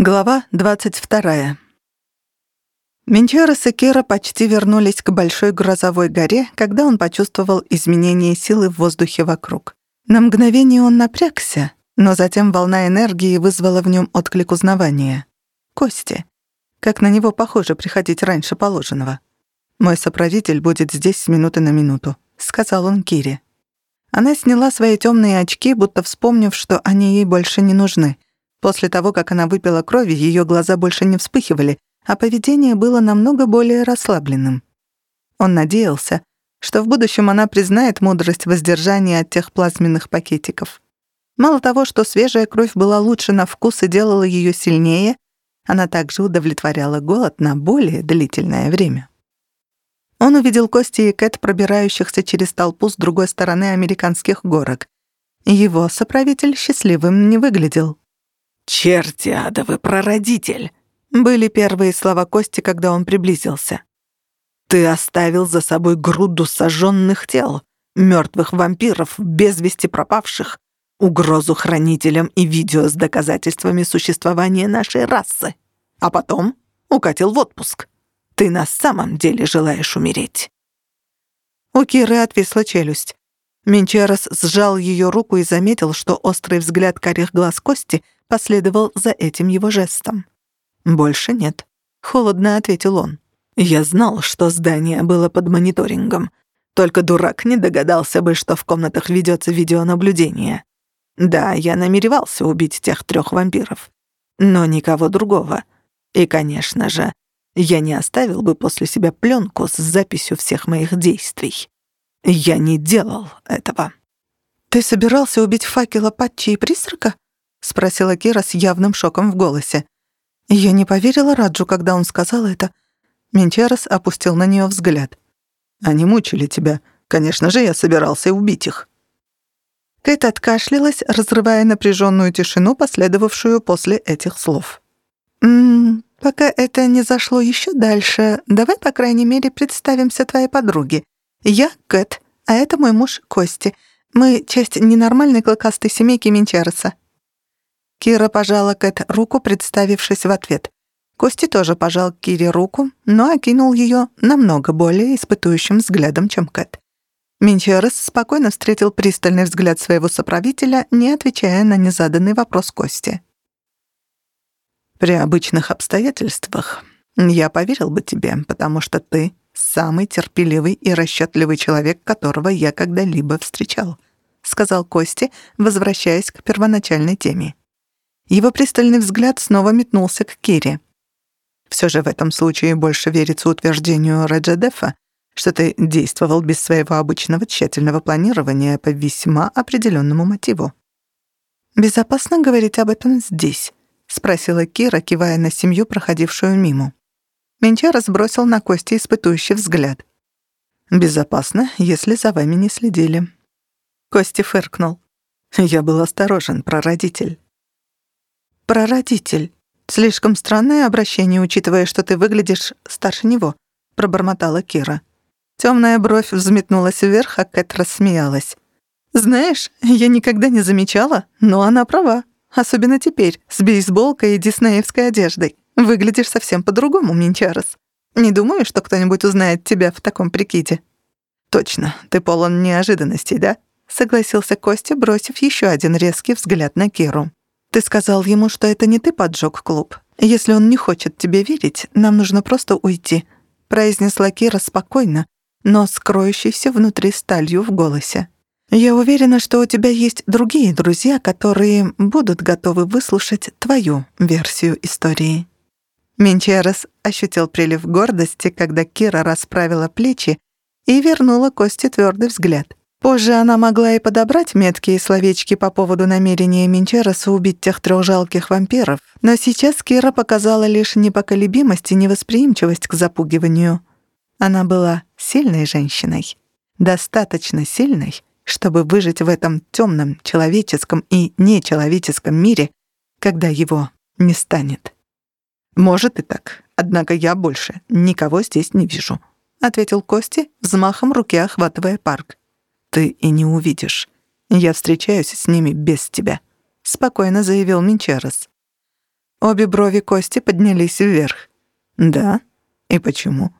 Глава 22. Менчерес и Кира почти вернулись к большой грозовой горе, когда он почувствовал изменение силы в воздухе вокруг. На мгновение он напрягся, но затем волна энергии вызвала в нем отклик узнавания. Кости. Как на него похоже приходить раньше положенного. «Мой соправитель будет здесь с минуты на минуту», — сказал он Кире. Она сняла свои темные очки, будто вспомнив, что они ей больше не нужны — После того, как она выпила крови, ее глаза больше не вспыхивали, а поведение было намного более расслабленным. Он надеялся, что в будущем она признает мудрость воздержания от тех плазменных пакетиков. Мало того, что свежая кровь была лучше на вкус и делала ее сильнее, она также удовлетворяла голод на более длительное время. Он увидел Кости и Кэт, пробирающихся через толпу с другой стороны американских горок. Его соправитель счастливым не выглядел. «Черти адовы прародитель!» — были первые слова Кости, когда он приблизился. «Ты оставил за собой груду сожженных тел, мертвых вампиров, без вести пропавших, угрозу хранителям и видео с доказательствами существования нашей расы. А потом укатил в отпуск. Ты на самом деле желаешь умереть». У Киры отвисла челюсть. Менчерос сжал ее руку и заметил, что острый взгляд карих глаз Кости — последовал за этим его жестом. «Больше нет», — холодно ответил он. «Я знал, что здание было под мониторингом. Только дурак не догадался бы, что в комнатах ведется видеонаблюдение. Да, я намеревался убить тех трех вампиров. Но никого другого. И, конечно же, я не оставил бы после себя пленку с записью всех моих действий. Я не делал этого». «Ты собирался убить факела Патчи и призрака?» — спросила Кира с явным шоком в голосе. Я не поверила Раджу, когда он сказал это. Менчерос опустил на нее взгляд. «Они мучили тебя. Конечно же, я собирался убить их». Кэт откашлялась, разрывая напряженную тишину, последовавшую после этих слов. «М -м, «Пока это не зашло еще дальше, давай, по крайней мере, представимся твоей подруге. Я Кэт, а это мой муж Кости. Мы часть ненормальной клыкастой семейки Менчероса. Кира пожала Кэт руку, представившись в ответ. Кости тоже пожал Кире руку, но окинул ее намного более испытующим взглядом, чем Кэт. Минчерес спокойно встретил пристальный взгляд своего соправителя, не отвечая на незаданный вопрос Кости. «При обычных обстоятельствах я поверил бы тебе, потому что ты самый терпеливый и расчетливый человек, которого я когда-либо встречал», — сказал Кости, возвращаясь к первоначальной теме. Его пристальный взгляд снова метнулся к Кире. Все же в этом случае больше верится утверждению Раджадефа, что ты действовал без своего обычного тщательного планирования по весьма определенному мотиву. «Безопасно говорить об этом здесь?» — спросила Кира, кивая на семью, проходившую мимо. Менчара сбросил на Кости испытующий взгляд. «Безопасно, если за вами не следили». Кости фыркнул. «Я был осторожен, прародитель. «Прародитель. Слишком странное обращение, учитывая, что ты выглядишь старше него», — пробормотала Кира. Темная бровь взметнулась вверх, а Кэт рассмеялась. «Знаешь, я никогда не замечала, но она права. Особенно теперь, с бейсболкой и диснеевской одеждой. Выглядишь совсем по-другому, Минчарес. Не думаю, что кто-нибудь узнает тебя в таком прикиде». «Точно, ты полон неожиданностей, да?» — согласился Костя, бросив еще один резкий взгляд на Киру. Ты сказал ему, что это не ты поджег клуб. Если он не хочет тебе верить, нам нужно просто уйти», — произнесла Кира спокойно, но с кроющейся внутри сталью в голосе. «Я уверена, что у тебя есть другие друзья, которые будут готовы выслушать твою версию истории». Менчерес ощутил прилив гордости, когда Кира расправила плечи и вернула Косте твердый взгляд. Позже она могла и подобрать меткие словечки по поводу намерения Минчероса убить тех трех жалких вампиров, но сейчас Кира показала лишь непоколебимость и невосприимчивость к запугиванию. Она была сильной женщиной, достаточно сильной, чтобы выжить в этом темном человеческом и нечеловеческом мире, когда его не станет. «Может и так, однако я больше никого здесь не вижу», — ответил Кости, взмахом руки охватывая парк ты и не увидишь. Я встречаюсь с ними без тебя», — спокойно заявил Минчарес. Обе брови Кости поднялись вверх. «Да? И почему?»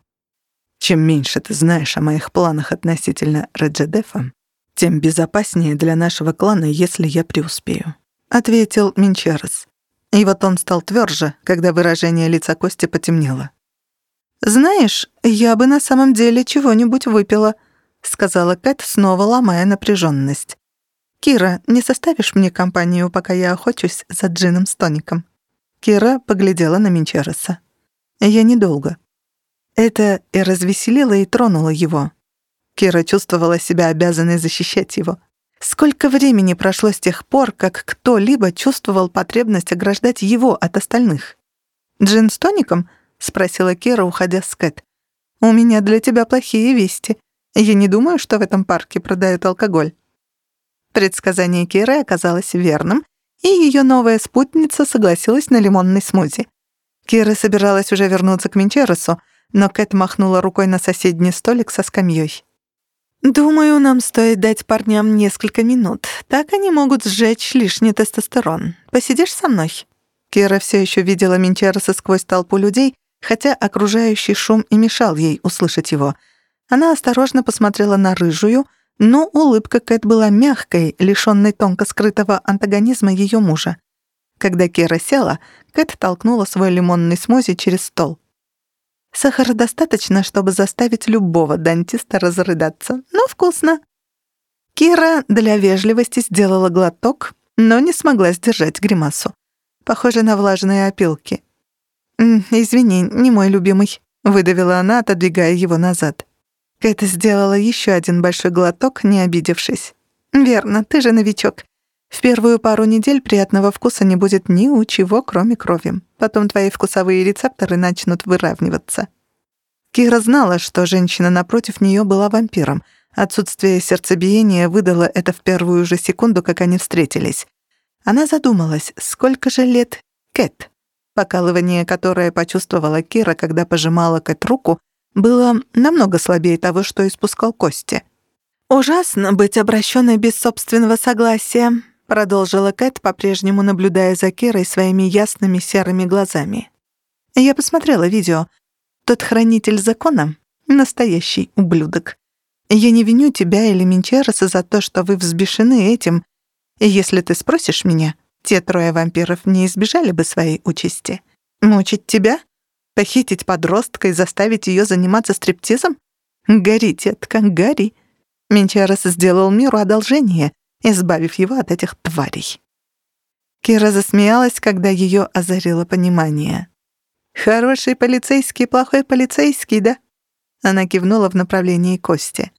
«Чем меньше ты знаешь о моих планах относительно Реджедефа, тем безопаснее для нашего клана, если я преуспею», — ответил Минчерес. И вот он стал тверже, когда выражение лица Кости потемнело. «Знаешь, я бы на самом деле чего-нибудь выпила», — сказала Кэт, снова ломая напряженность. «Кира, не составишь мне компанию, пока я охочусь за джином с тоником?» Кира поглядела на Минчереса. «Я недолго». Это и развеселило, и тронуло его. Кира чувствовала себя обязанной защищать его. Сколько времени прошло с тех пор, как кто-либо чувствовал потребность ограждать его от остальных? «Джин с тоником?» — спросила Кира, уходя с Кэт. «У меня для тебя плохие вести. Я не думаю, что в этом парке продают алкоголь». Предсказание Киры оказалось верным, и ее новая спутница согласилась на лимонный смузи. Кира собиралась уже вернуться к Минчересу, но Кэт махнула рукой на соседний столик со скамьей. «Думаю, нам стоит дать парням несколько минут. Так они могут сжечь лишний тестостерон. Посидишь со мной?» Кира все еще видела Минчереса сквозь толпу людей, хотя окружающий шум и мешал ей услышать его. Она осторожно посмотрела на рыжую, но улыбка Кэт была мягкой, лишённой тонко скрытого антагонизма ее мужа. Когда Кира села, Кэт толкнула свой лимонный смузи через стол. Сахара достаточно, чтобы заставить любого дантиста разрыдаться, но вкусно. Кира для вежливости сделала глоток, но не смогла сдержать гримасу. Похоже на влажные опилки. «Извини, не мой любимый», — выдавила она, отодвигая его назад. Кэт сделала еще один большой глоток, не обидевшись. «Верно, ты же новичок. В первую пару недель приятного вкуса не будет ни у чего, кроме крови. Потом твои вкусовые рецепторы начнут выравниваться». Кира знала, что женщина напротив нее была вампиром. Отсутствие сердцебиения выдало это в первую же секунду, как они встретились. Она задумалась, сколько же лет Кэт? Покалывание, которое почувствовала Кира, когда пожимала Кэт руку, было намного слабее того, что испускал Кости. «Ужасно быть обращенной без собственного согласия», продолжила Кэт, по-прежнему наблюдая за Кирой своими ясными серыми глазами. «Я посмотрела видео. Тот хранитель закона — настоящий ублюдок. Я не виню тебя или Минчереса за то, что вы взбешены этим. Если ты спросишь меня, те трое вампиров не избежали бы своей участи. Мучить тебя? Похитить подростка и заставить ее заниматься стриптизом? Гори, детка, гори. Менчарес сделал миру одолжение, избавив его от этих тварей. Кира засмеялась, когда ее озарило понимание. «Хороший полицейский, плохой полицейский, да?» Она кивнула в направлении Кости.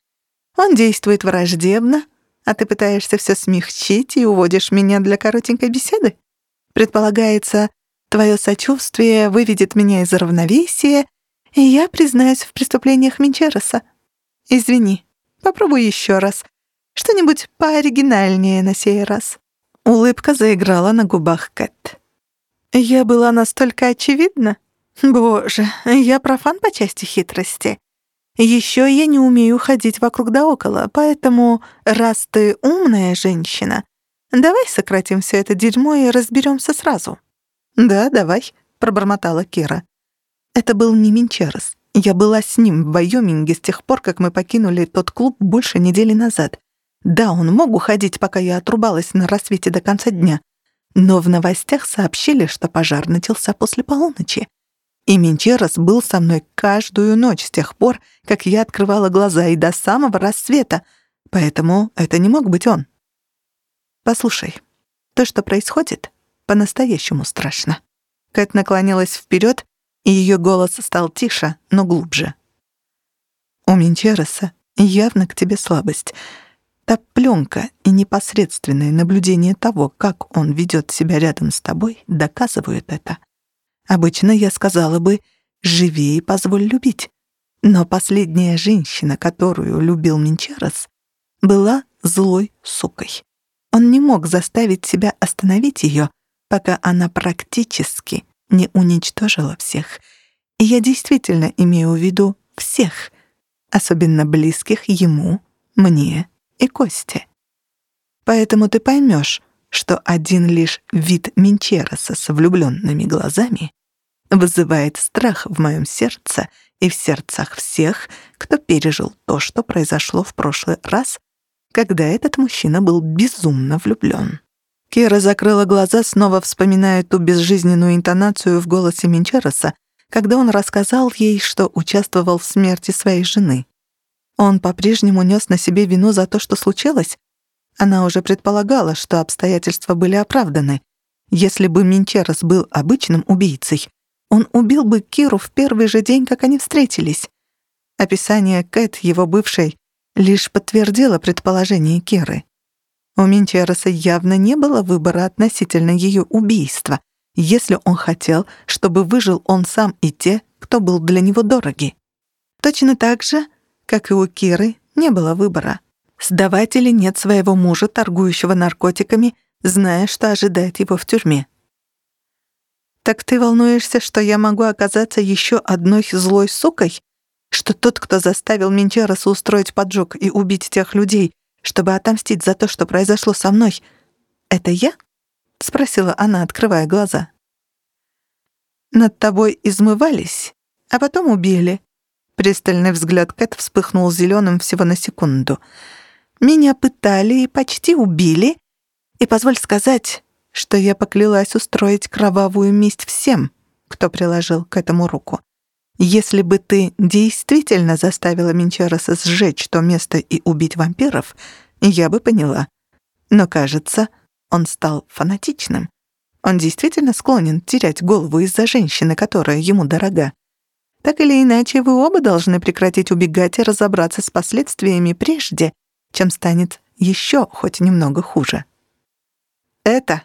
«Он действует враждебно, а ты пытаешься все смягчить и уводишь меня для коротенькой беседы? Предполагается, Твое сочувствие выведет меня из равновесия, и я признаюсь в преступлениях Минчереса. Извини, попробуй еще раз. Что-нибудь пооригинальнее на сей раз». Улыбка заиграла на губах Кэт. «Я была настолько очевидна? Боже, я профан по части хитрости. Еще я не умею ходить вокруг да около, поэтому, раз ты умная женщина, давай сократим все это дерьмо и разберемся сразу». «Да, давай», — пробормотала Кира. «Это был не Минчерес. Я была с ним в Вайоминге с тех пор, как мы покинули тот клуб больше недели назад. Да, он мог уходить, пока я отрубалась на рассвете до конца дня. Но в новостях сообщили, что пожар начался после полуночи. И Минчерес был со мной каждую ночь с тех пор, как я открывала глаза и до самого рассвета, поэтому это не мог быть он. Послушай, то, что происходит, по-настоящему страшно. Кэт наклонилась вперед, и ее голос стал тише, но глубже. «У Минчереса явно к тебе слабость. Та пленка и непосредственное наблюдение того, как он ведет себя рядом с тобой, доказывают это. Обычно я сказала бы «живи и позволь любить». Но последняя женщина, которую любил Минчерес, была злой сукой. Он не мог заставить себя остановить ее, пока она практически не уничтожила всех. И я действительно имею в виду всех, особенно близких ему, мне и Косте. Поэтому ты поймешь, что один лишь вид Минчероса с влюбленными глазами вызывает страх в моем сердце и в сердцах всех, кто пережил то, что произошло в прошлый раз, когда этот мужчина был безумно влюблен. Кира закрыла глаза, снова вспоминая ту безжизненную интонацию в голосе Минчероса, когда он рассказал ей, что участвовал в смерти своей жены. Он по-прежнему нес на себе вину за то, что случилось? Она уже предполагала, что обстоятельства были оправданы. Если бы Минчерос был обычным убийцей, он убил бы Киру в первый же день, как они встретились. Описание Кэт, его бывшей, лишь подтвердило предположение Киры. У Минчероса явно не было выбора относительно ее убийства, если он хотел, чтобы выжил он сам и те, кто был для него дороги. Точно так же, как и у Киры, не было выбора. Сдавать или нет своего мужа, торгующего наркотиками, зная, что ожидает его в тюрьме. «Так ты волнуешься, что я могу оказаться еще одной злой сукой? Что тот, кто заставил Менчероса устроить поджог и убить тех людей, чтобы отомстить за то, что произошло со мной, это я?» — спросила она, открывая глаза. «Над тобой измывались, а потом убили». Пристальный взгляд Кэт вспыхнул зеленым всего на секунду. «Меня пытали и почти убили. И позволь сказать, что я поклялась устроить кровавую месть всем, кто приложил к этому руку. Если бы ты действительно заставила Минчероса сжечь то место и убить вампиров, я бы поняла. Но, кажется, он стал фанатичным. Он действительно склонен терять голову из-за женщины, которая ему дорога. Так или иначе, вы оба должны прекратить убегать и разобраться с последствиями прежде, чем станет еще хоть немного хуже. Это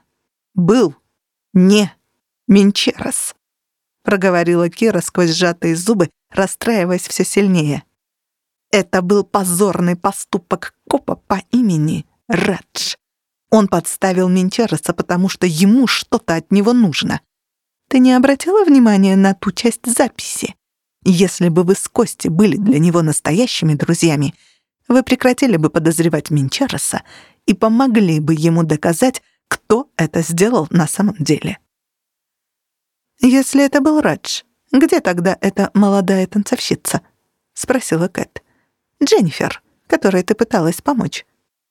был не Минчерос проговорила Кира сквозь сжатые зубы, расстраиваясь все сильнее. Это был позорный поступок копа по имени Радж. Он подставил Минчероса, потому что ему что-то от него нужно. Ты не обратила внимания на ту часть записи? Если бы вы с Кости были для него настоящими друзьями, вы прекратили бы подозревать Минчероса и помогли бы ему доказать, кто это сделал на самом деле. «Если это был Радж, где тогда эта молодая танцовщица?» — спросила Кэт. «Дженнифер, которой ты пыталась помочь.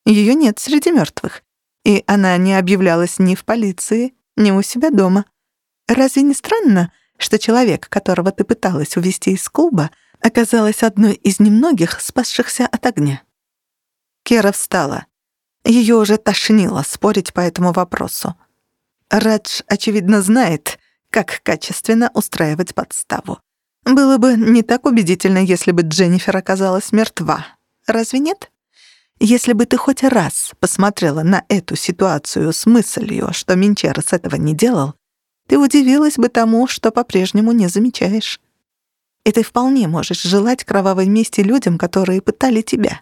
Ее нет среди мертвых, и она не объявлялась ни в полиции, ни у себя дома. Разве не странно, что человек, которого ты пыталась увести из клуба, оказалась одной из немногих, спасшихся от огня?» Кера встала. Ее уже тошнило спорить по этому вопросу. Радж, очевидно, знает, как качественно устраивать подставу. Было бы не так убедительно, если бы Дженнифер оказалась мертва. Разве нет? Если бы ты хоть раз посмотрела на эту ситуацию с мыслью, что Минчерос этого не делал, ты удивилась бы тому, что по-прежнему не замечаешь. И ты вполне можешь желать кровавой мести людям, которые пытали тебя.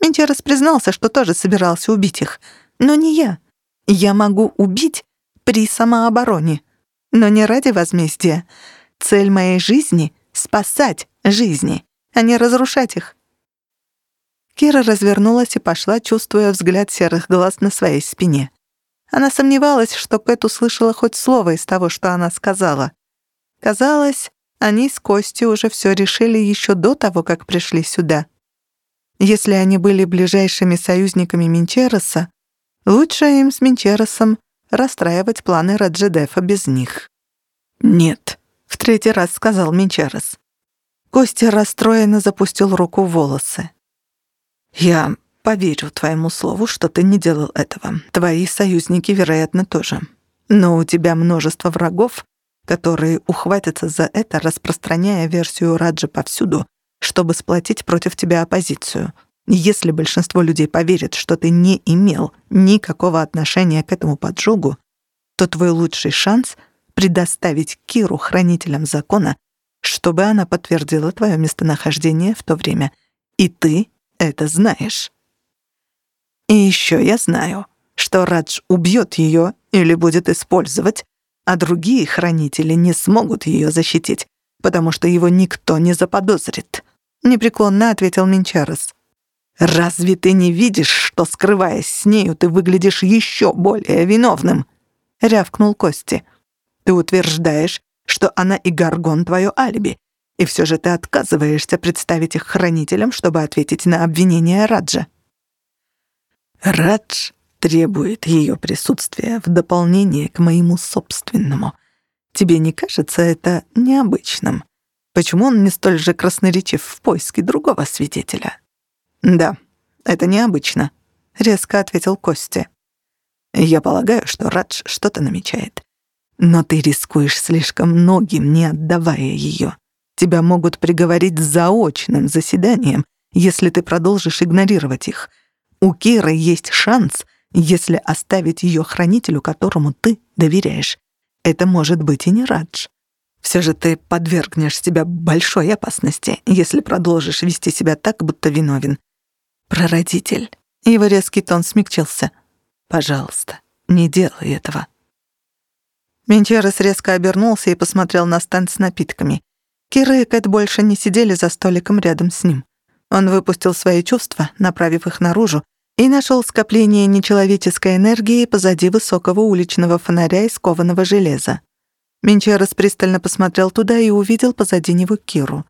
Минчерос признался, что тоже собирался убить их. Но не я. Я могу убить при самообороне но не ради возмездия. Цель моей жизни — спасать жизни, а не разрушать их. Кира развернулась и пошла, чувствуя взгляд серых глаз на своей спине. Она сомневалась, что Кэт услышала хоть слово из того, что она сказала. Казалось, они с Костей уже все решили еще до того, как пришли сюда. Если они были ближайшими союзниками Минчероса, лучше им с Минчеросом расстраивать планы Раджедефа без них. «Нет», — в третий раз сказал Минчарес. Костя расстроенно запустил руку в волосы. «Я поверю твоему слову, что ты не делал этого. Твои союзники, вероятно, тоже. Но у тебя множество врагов, которые ухватятся за это, распространяя версию Раджа повсюду, чтобы сплотить против тебя оппозицию. Если большинство людей поверит, что ты не имел никакого отношения к этому поджогу, то твой лучший шанс — предоставить Киру хранителям закона, чтобы она подтвердила твое местонахождение в то время. И ты это знаешь. И еще я знаю, что Радж убьет ее или будет использовать, а другие хранители не смогут ее защитить, потому что его никто не заподозрит. Непреклонно ответил Минчарес. Разве ты не видишь, что, скрываясь с нею, ты выглядишь еще более виновным?» — рявкнул Кости. «Ты утверждаешь, что она и Гаргон — твое алиби, и все же ты отказываешься представить их хранителям, чтобы ответить на обвинения Раджа». «Радж требует ее присутствия в дополнение к моему собственному. Тебе не кажется это необычным? Почему он не столь же красноречив в поиске другого свидетеля?» «Да, это необычно», — резко ответил Костя. «Я полагаю, что Радж что-то намечает. Но ты рискуешь слишком многим, не отдавая ее. Тебя могут приговорить заочным заседанием, если ты продолжишь игнорировать их. У Киры есть шанс, если оставить ее хранителю, которому ты доверяешь. Это может быть и не Радж. Все же ты подвергнешь себя большой опасности, если продолжишь вести себя так, будто виновен. «Прародитель». Его резкий тон смягчился. «Пожалуйста, не делай этого». Менчерес резко обернулся и посмотрел на стенд с напитками. Кира и Кэт больше не сидели за столиком рядом с ним. Он выпустил свои чувства, направив их наружу, и нашел скопление нечеловеческой энергии позади высокого уличного фонаря из кованого железа. Менчерес пристально посмотрел туда и увидел позади него Киру.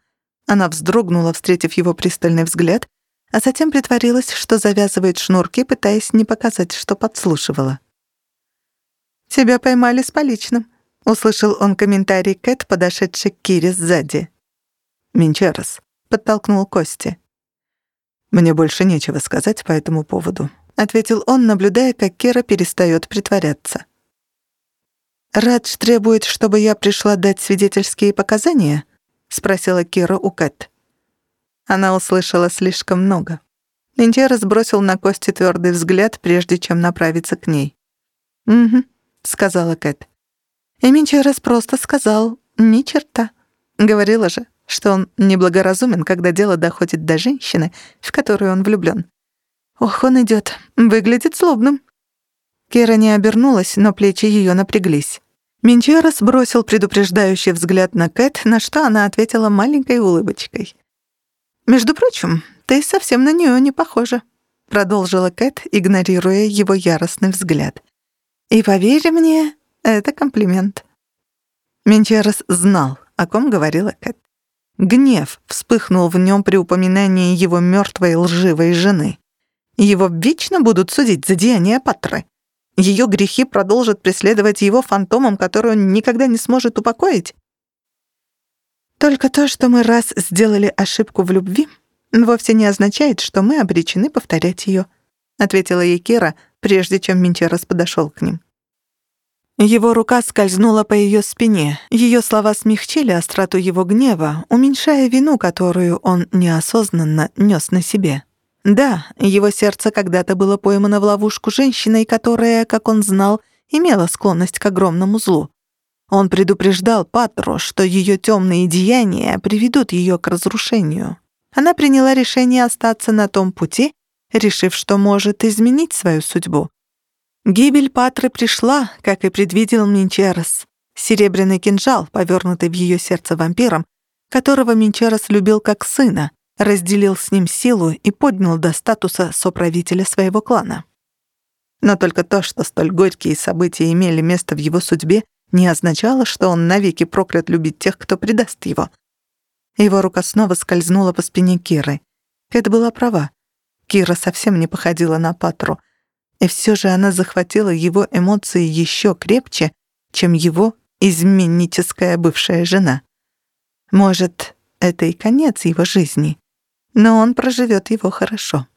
Она вздрогнула, встретив его пристальный взгляд, а затем притворилась, что завязывает шнурки, пытаясь не показать, что подслушивала. «Тебя поймали с поличным», — услышал он комментарий Кэт, подошедший к Кире сзади. «Минчарес», — подтолкнул Кости. «Мне больше нечего сказать по этому поводу», — ответил он, наблюдая, как Кира перестает притворяться. «Радж требует, чтобы я пришла дать свидетельские показания?» — спросила Кира у Кэт. Она услышала слишком много. Линчер сбросил на Кости твердый взгляд, прежде чем направиться к ней. «Угу», — сказала Кэт. И Минчерес просто сказал «ни черта». Говорила же, что он неблагоразумен, когда дело доходит до женщины, в которую он влюблён. Ох, он идёт, выглядит злобным. Кира не обернулась, но плечи её напряглись. Минчерес бросил предупреждающий взгляд на Кэт, на что она ответила маленькой улыбочкой. «Между прочим, ты совсем на нее не похожа», — продолжила Кэт, игнорируя его яростный взгляд. «И поверь мне, это комплимент». Менчерес знал, о ком говорила Кэт. Гнев вспыхнул в нем при упоминании его мертвой лживой жены. Его вечно будут судить за деяния Патры. Ее грехи продолжат преследовать его фантомом, который он никогда не сможет упокоить. Только то, что мы раз сделали ошибку в любви, вовсе не означает, что мы обречены повторять ее, ответила ей Кира, прежде чем Минчерос подошел к ним. Его рука скользнула по ее спине. Ее слова смягчили остроту его гнева, уменьшая вину, которую он неосознанно нес на себе. Да, его сердце когда-то было поймано в ловушку женщиной, которая, как он знал, имела склонность к огромному злу. Он предупреждал Патру, что ее темные деяния приведут ее к разрушению. Она приняла решение остаться на том пути, решив, что может изменить свою судьбу. Гибель Патры пришла, как и предвидел Минчерос. Серебряный кинжал, повернутый в ее сердце вампиром, которого Минчерос любил как сына, разделил с ним силу и поднял до статуса соправителя своего клана. Но только то, что столь горькие события имели место в его судьбе, не означало, что он навеки проклят любить тех, кто предаст его. Его рука снова скользнула по спине Киры. Кэт была права. Кира совсем не походила на Патру. И все же она захватила его эмоции еще крепче, чем его изменническая бывшая жена. Может, это и конец его жизни, но он проживет его хорошо.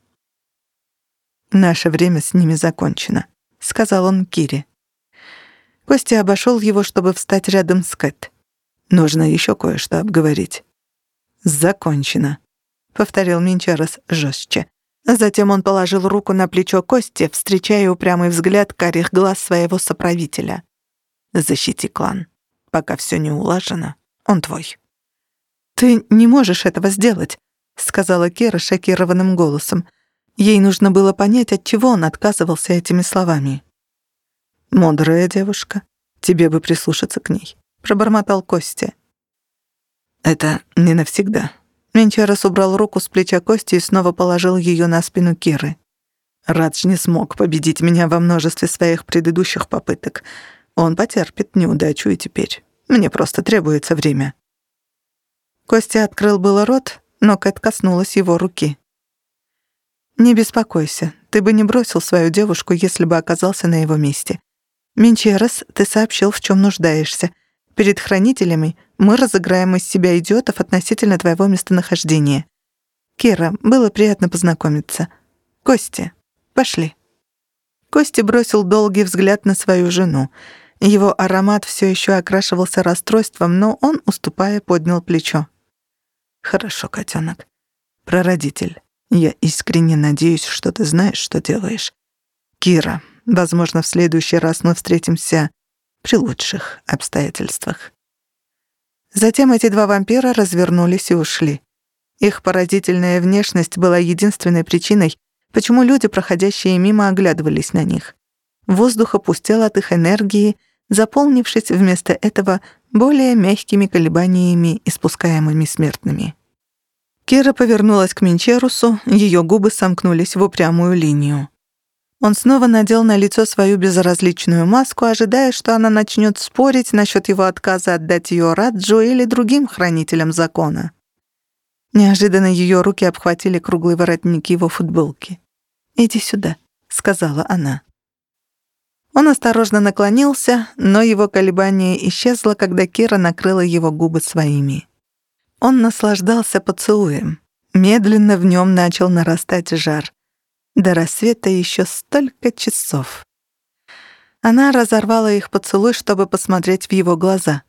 «Наше время с ними закончено», — сказал он Кире. Костя обошел его, чтобы встать рядом с Кэт. «Нужно еще кое-что обговорить». «Закончено», — повторил Минчарос жестче. Затем он положил руку на плечо Кости, встречая упрямый взгляд карих глаз своего соправителя. «Защити клан. Пока все не улажено, он твой». «Ты не можешь этого сделать», — сказала Кира шокированным голосом. Ей нужно было понять, от чего он отказывался этими словами. «Мудрая девушка. Тебе бы прислушаться к ней», — пробормотал Костя. «Это не навсегда. Менчерос убрал руку с плеча Кости и снова положил ее на спину Киры. Радж не смог победить меня во множестве своих предыдущих попыток. Он потерпит неудачу и теперь. Мне просто требуется время. Костя открыл было рот, но Кэт коснулась его руки. «Не беспокойся, ты бы не бросил свою девушку, если бы оказался на его месте. Минчерос, ты сообщил, в чем нуждаешься. Перед хранителями мы разыграем из себя идиотов относительно твоего местонахождения. Кира, было приятно познакомиться. Костя, пошли». Костя бросил долгий взгляд на свою жену. Его аромат все еще окрашивался расстройством, но он, уступая, поднял плечо. «Хорошо, котенок. Прародитель, я искренне надеюсь, что ты знаешь, что делаешь. Кира, возможно, в следующий раз мы встретимся при лучших обстоятельствах. Затем эти два вампира развернулись и ушли. Их поразительная внешность была единственной причиной, почему люди, проходящие мимо, оглядывались на них. Воздух опустел от их энергии, заполнившись вместо этого более мягкими колебаниями, испускаемыми смертными. Кира повернулась к Минчерусу, ее губы сомкнулись в упрямую линию. Он снова надел на лицо свою безразличную маску, ожидая, что она начнет спорить насчет его отказа отдать ее Раджу или другим хранителям закона. Неожиданно ее руки обхватили круглый воротник его футболки. «Иди сюда», — сказала она. Он осторожно наклонился, но его колебание исчезло, когда Кира накрыла его губы своими. Он наслаждался поцелуем. Медленно в нем начал нарастать жар. До рассвета еще столько часов. Она разорвала их поцелуй, чтобы посмотреть в его глаза.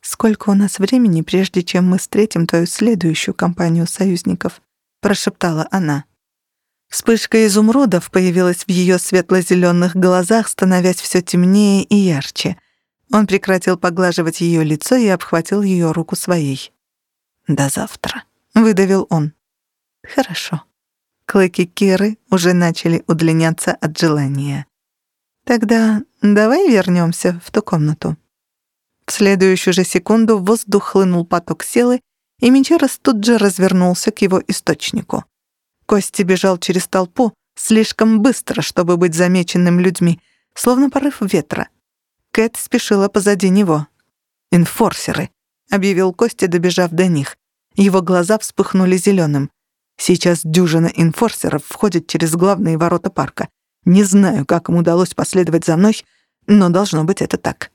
«Сколько у нас времени, прежде чем мы встретим твою следующую компанию союзников?» — прошептала она. Вспышка изумрудов появилась в ее светло-зеленых глазах, становясь все темнее и ярче. Он прекратил поглаживать ее лицо и обхватил ее руку своей. «До завтра», — выдавил он. «Хорошо». Клыки Киры уже начали удлиняться от желания. «Тогда давай вернемся в ту комнату». В следующую же секунду в воздух хлынул поток силы, и Минчерос тут же развернулся к его источнику. Кости бежал через толпу слишком быстро, чтобы быть замеченным людьми, словно порыв ветра. Кэт спешила позади него. «Инфорсеры», — объявил Костя, добежав до них. Его глаза вспыхнули зеленым. Сейчас дюжина инфорсеров входит через главные ворота парка. Не знаю, как им удалось последовать за мной, но должно быть это так.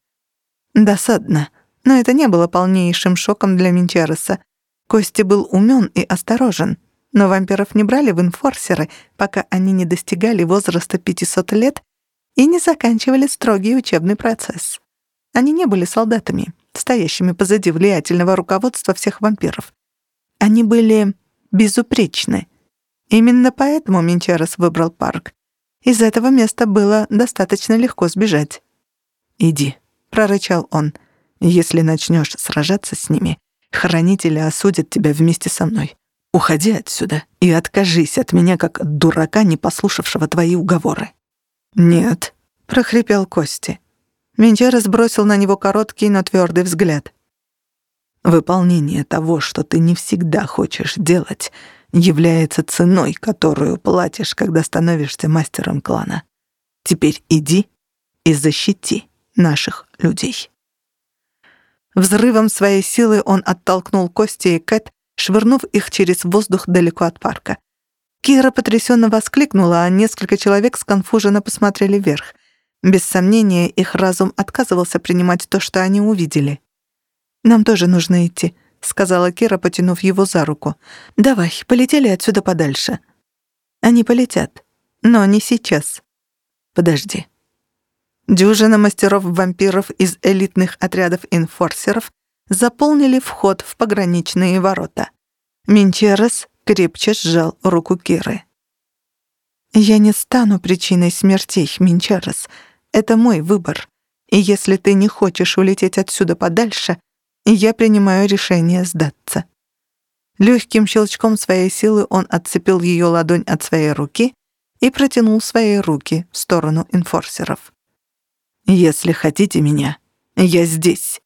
Досадно, но это не было полнейшим шоком для Минчереса. Костя был умен и осторожен, но вампиров не брали в инфорсеры, пока они не достигали возраста 500 лет и не заканчивали строгий учебный процесс. Они не были солдатами, стоящими позади влиятельного руководства всех вампиров. Они были безупречны. Именно поэтому Минчарес выбрал парк. Из этого места было достаточно легко сбежать. «Иди», — прорычал он. «Если начнешь сражаться с ними, хранители осудят тебя вместе со мной. Уходи отсюда и откажись от меня как дурака, не послушавшего твои уговоры». «Нет», — прохрипел Кости. Менчерес бросил на него короткий, но твердый взгляд. «Выполнение того, что ты не всегда хочешь делать, является ценой, которую платишь, когда становишься мастером клана. Теперь иди и защити наших людей». Взрывом своей силы он оттолкнул Кости и Кэт, швырнув их через воздух далеко от парка. Кира потрясенно воскликнула, а несколько человек сконфуженно посмотрели вверх. Без сомнения, их разум отказывался принимать то, что они увидели. «Нам тоже нужно идти», — сказала Кира, потянув его за руку. «Давай, полетели отсюда подальше». «Они полетят, но не сейчас». «Подожди». Дюжина мастеров-вампиров из элитных отрядов инфорсеров заполнили вход в пограничные ворота. Минчерес крепче сжал руку Киры. «Я не стану причиной смертей, Минчерес», это мой выбор. И если ты не хочешь улететь отсюда подальше, я принимаю решение сдаться». Легким щелчком своей силы он отцепил ее ладонь от своей руки и протянул свои руки в сторону инфорсеров. «Если хотите меня, я здесь»,